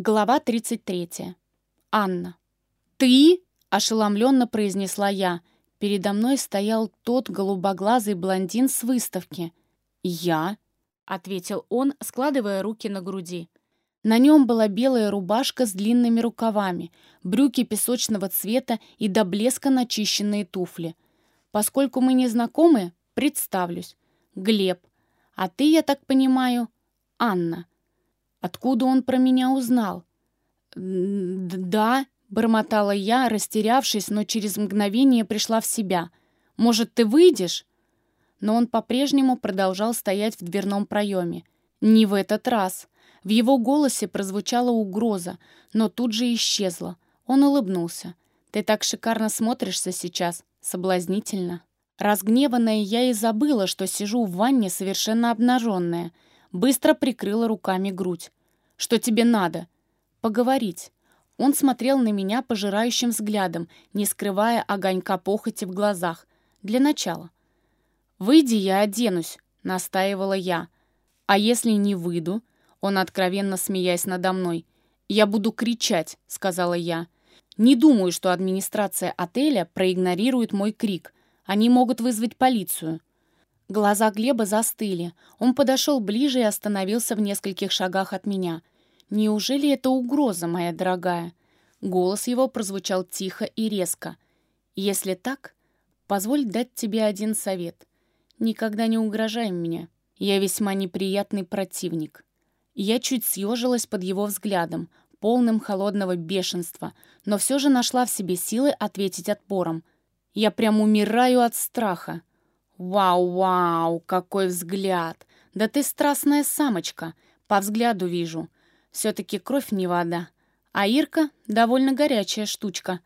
Глава 33. Анна. «Ты?» — ошеломленно произнесла я. Передо мной стоял тот голубоглазый блондин с выставки. «Я?» — ответил он, складывая руки на груди. На нем была белая рубашка с длинными рукавами, брюки песочного цвета и до блеска начищенные туфли. Поскольку мы не знакомы, представлюсь. Глеб. А ты, я так понимаю, Анна. Откуда он про меня узнал? «Да», — бормотала я, растерявшись, но через мгновение пришла в себя. «Может, ты выйдешь?» Но он по-прежнему продолжал стоять в дверном проеме. Не в этот раз. В его голосе прозвучала угроза, но тут же исчезла. Он улыбнулся. «Ты так шикарно смотришься сейчас. Соблазнительно». Разгневанная я и забыла, что сижу в ванне совершенно обнаженная — Быстро прикрыла руками грудь. «Что тебе надо?» «Поговорить». Он смотрел на меня пожирающим взглядом, не скрывая огонька похоти в глазах. Для начала. «Выйди, я оденусь», — настаивала я. «А если не выйду?» Он откровенно смеясь надо мной. «Я буду кричать», — сказала я. «Не думаю, что администрация отеля проигнорирует мой крик. Они могут вызвать полицию». Глаза Глеба застыли. Он подошел ближе и остановился в нескольких шагах от меня. «Неужели это угроза, моя дорогая?» Голос его прозвучал тихо и резко. «Если так, позволь дать тебе один совет. Никогда не угрожай мне. Я весьма неприятный противник». Я чуть съежилась под его взглядом, полным холодного бешенства, но все же нашла в себе силы ответить отпором. «Я прям умираю от страха. «Вау-вау, какой взгляд! Да ты страстная самочка, по взгляду вижу. Все-таки кровь не вода. А Ирка довольно горячая штучка».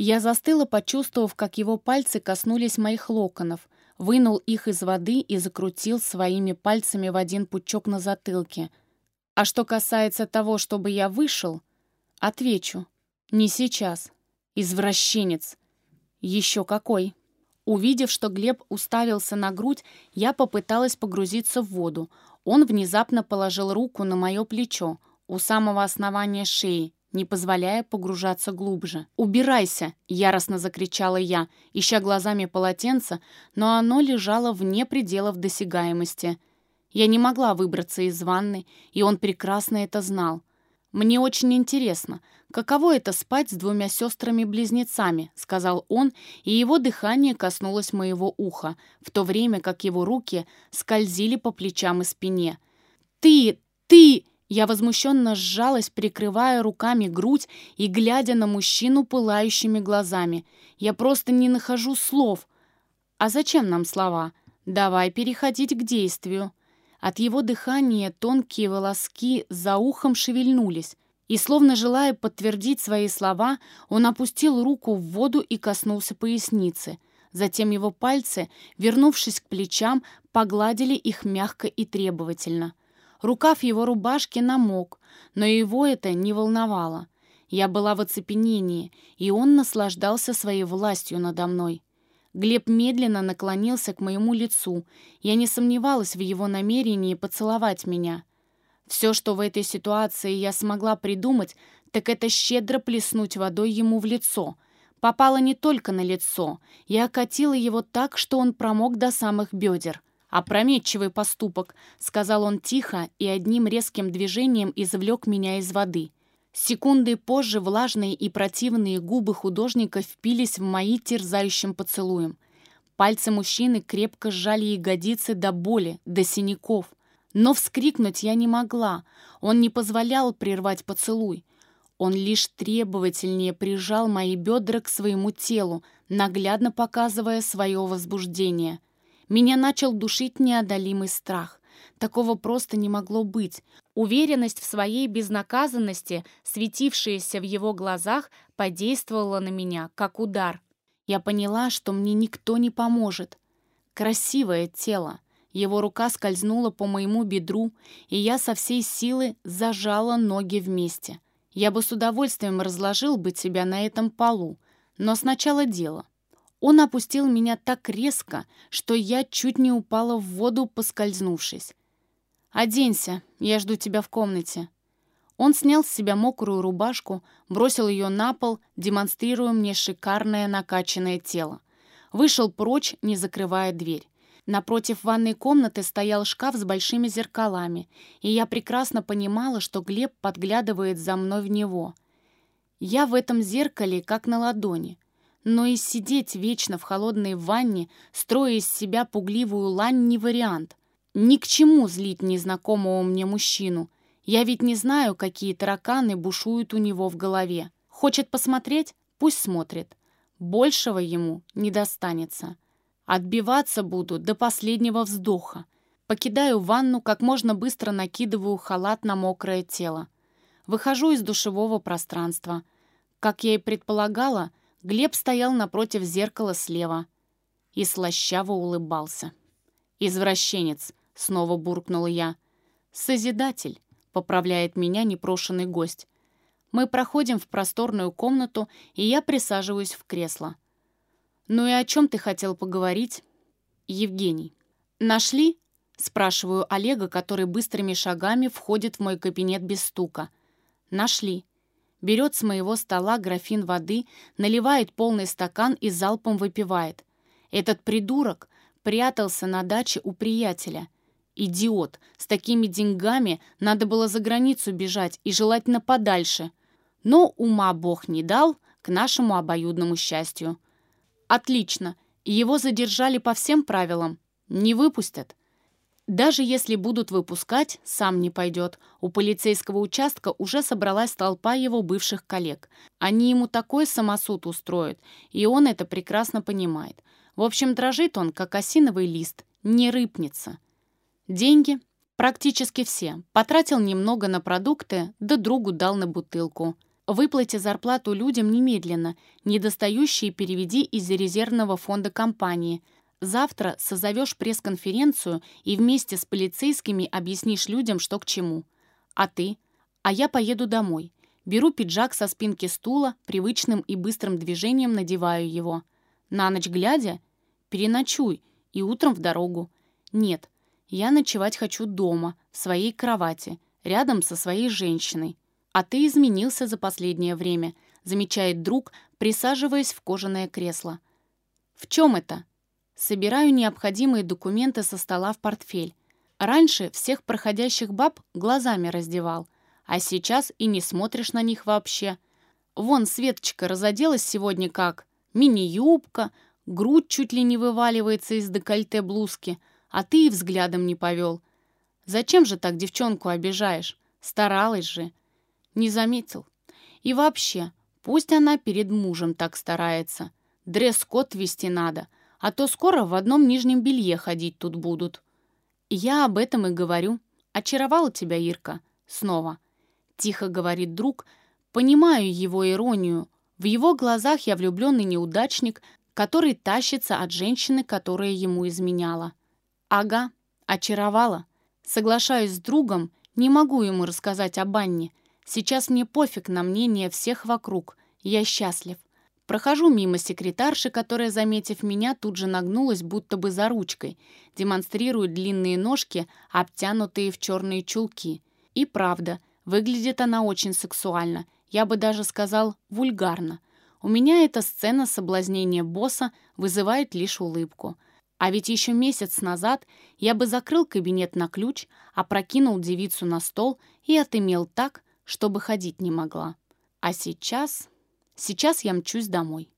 Я застыла, почувствовав, как его пальцы коснулись моих локонов, вынул их из воды и закрутил своими пальцами в один пучок на затылке. А что касается того, чтобы я вышел, отвечу. Не сейчас. Извращенец. Еще какой. Увидев, что Глеб уставился на грудь, я попыталась погрузиться в воду. Он внезапно положил руку на мое плечо, у самого основания шеи, не позволяя погружаться глубже. «Убирайся!» — яростно закричала я, ища глазами полотенце, но оно лежало вне пределов досягаемости. Я не могла выбраться из ванны, и он прекрасно это знал. «Мне очень интересно, каково это спать с двумя сестрами-близнецами», — сказал он, и его дыхание коснулось моего уха, в то время как его руки скользили по плечам и спине. «Ты! Ты!» Я возмущенно сжалась, прикрывая руками грудь и глядя на мужчину пылающими глазами. Я просто не нахожу слов. «А зачем нам слова? Давай переходить к действию». От его дыхания тонкие волоски за ухом шевельнулись, и, словно желая подтвердить свои слова, он опустил руку в воду и коснулся поясницы. Затем его пальцы, вернувшись к плечам, погладили их мягко и требовательно. Рукав его рубашки намок, но его это не волновало. Я была в оцепенении, и он наслаждался своей властью надо мной. Глеб медленно наклонился к моему лицу. Я не сомневалась в его намерении поцеловать меня. Все, что в этой ситуации я смогла придумать, так это щедро плеснуть водой ему в лицо. Попала не только на лицо. Я окатила его так, что он промок до самых бедер. «Опрометчивый поступок», — сказал он тихо и одним резким движением извлек меня из воды. Секунды позже влажные и противные губы художника впились в мои терзающим поцелуем. Пальцы мужчины крепко сжали ягодицы до боли, до синяков. Но вскрикнуть я не могла. Он не позволял прервать поцелуй. Он лишь требовательнее прижал мои бедра к своему телу, наглядно показывая свое возбуждение. Меня начал душить неодолимый страх. Такого просто не могло быть. Уверенность в своей безнаказанности, светившаяся в его глазах, подействовала на меня, как удар. Я поняла, что мне никто не поможет. Красивое тело. Его рука скользнула по моему бедру, и я со всей силы зажала ноги вместе. Я бы с удовольствием разложил бы тебя на этом полу, но сначала дело. Он опустил меня так резко, что я чуть не упала в воду, поскользнувшись. «Оденься, я жду тебя в комнате». Он снял с себя мокрую рубашку, бросил ее на пол, демонстрируя мне шикарное накачанное тело. Вышел прочь, не закрывая дверь. Напротив ванной комнаты стоял шкаф с большими зеркалами, и я прекрасно понимала, что Глеб подглядывает за мной в него. Я в этом зеркале как на ладони. Но и сидеть вечно в холодной ванне, строя из себя пугливую лань, не вариант. Ни к чему злить незнакомого мне мужчину. Я ведь не знаю, какие тараканы бушуют у него в голове. Хочет посмотреть? Пусть смотрит. Большего ему не достанется. Отбиваться буду до последнего вздоха. Покидаю ванну, как можно быстро накидываю халат на мокрое тело. Выхожу из душевого пространства. Как я и предполагала, Глеб стоял напротив зеркала слева и слащаво улыбался. «Извращенец», — снова буркнул я. «Созидатель», — поправляет меня непрошенный гость. Мы проходим в просторную комнату, и я присаживаюсь в кресло. «Ну и о чем ты хотел поговорить?» «Евгений». «Нашли?» — спрашиваю Олега, который быстрыми шагами входит в мой кабинет без стука. «Нашли» берет с моего стола графин воды, наливает полный стакан и залпом выпивает. Этот придурок прятался на даче у приятеля. Идиот, с такими деньгами надо было за границу бежать и желательно подальше. Но ума Бог не дал, к нашему обоюдному счастью. Отлично, его задержали по всем правилам. Не выпустят. Даже если будут выпускать, сам не пойдет. У полицейского участка уже собралась толпа его бывших коллег. Они ему такой самосуд устроят, и он это прекрасно понимает. В общем, дрожит он, как осиновый лист, не рыпнется. Деньги? Практически все. Потратил немного на продукты, да другу дал на бутылку. Выплати зарплату людям немедленно, недостающие переведи из резервного фонда компании – Завтра созовешь пресс-конференцию и вместе с полицейскими объяснишь людям, что к чему. А ты? А я поеду домой. Беру пиджак со спинки стула, привычным и быстрым движением надеваю его. На ночь глядя? Переночуй и утром в дорогу. Нет, я ночевать хочу дома, в своей кровати, рядом со своей женщиной. А ты изменился за последнее время, замечает друг, присаживаясь в кожаное кресло. В чем это? Собираю необходимые документы со стола в портфель. Раньше всех проходящих баб глазами раздевал, а сейчас и не смотришь на них вообще. Вон Светочка разоделась сегодня как мини-юбка, грудь чуть ли не вываливается из декольте блузки, а ты и взглядом не повел. Зачем же так девчонку обижаешь? Старалась же. Не заметил. И вообще, пусть она перед мужем так старается. Дресс-код вести надо — а то скоро в одном нижнем белье ходить тут будут. Я об этом и говорю. Очаровала тебя Ирка. Снова. Тихо говорит друг. Понимаю его иронию. В его глазах я влюбленный неудачник, который тащится от женщины, которая ему изменяла. Ага, очаровала. Соглашаюсь с другом, не могу ему рассказать об Анне. Сейчас мне пофиг на мнение всех вокруг. Я счастлив. Прохожу мимо секретарши, которая, заметив меня, тут же нагнулась, будто бы за ручкой, демонстрирует длинные ножки, обтянутые в черные чулки. И правда, выглядит она очень сексуально, я бы даже сказал, вульгарно. У меня эта сцена соблазнения босса вызывает лишь улыбку. А ведь еще месяц назад я бы закрыл кабинет на ключ, опрокинул девицу на стол и отымел так, чтобы ходить не могла. А сейчас... Сейчас я мчусь домой.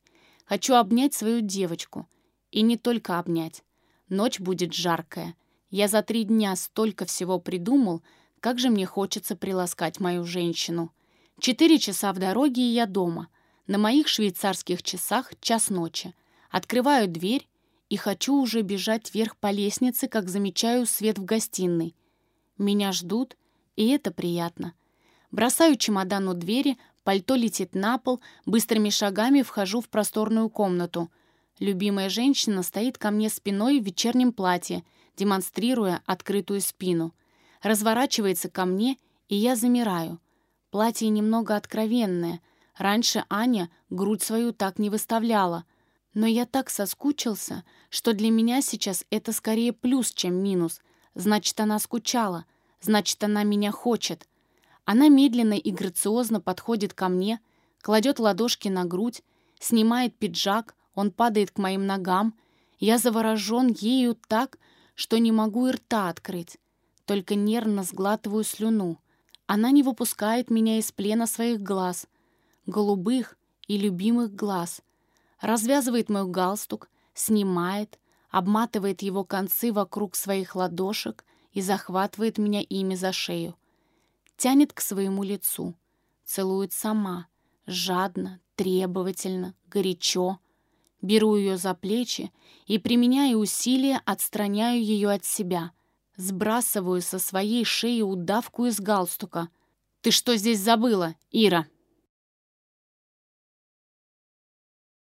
Хочу обнять свою девочку. И не только обнять. Ночь будет жаркая. Я за три дня столько всего придумал, как же мне хочется приласкать мою женщину. Четыре часа в дороге, и я дома. На моих швейцарских часах час ночи. Открываю дверь и хочу уже бежать вверх по лестнице, как замечаю свет в гостиной. Меня ждут, и это приятно. Бросаю чемодан у двери, Пальто летит на пол, быстрыми шагами вхожу в просторную комнату. Любимая женщина стоит ко мне спиной в вечернем платье, демонстрируя открытую спину. Разворачивается ко мне, и я замираю. Платье немного откровенное. Раньше Аня грудь свою так не выставляла. Но я так соскучился, что для меня сейчас это скорее плюс, чем минус. Значит, она скучала. Значит, она меня хочет. Она медленно и грациозно подходит ко мне, кладет ладошки на грудь, снимает пиджак, он падает к моим ногам. Я заворожен ею так, что не могу и рта открыть, только нервно сглатываю слюну. Она не выпускает меня из плена своих глаз, голубых и любимых глаз. Развязывает мой галстук, снимает, обматывает его концы вокруг своих ладошек и захватывает меня ими за шею. Тянет к своему лицу, целует сама, жадно, требовательно, горячо. Беру ее за плечи и, применяя усилия, отстраняю ее от себя. Сбрасываю со своей шеи удавку из галстука. «Ты что здесь забыла, Ира?»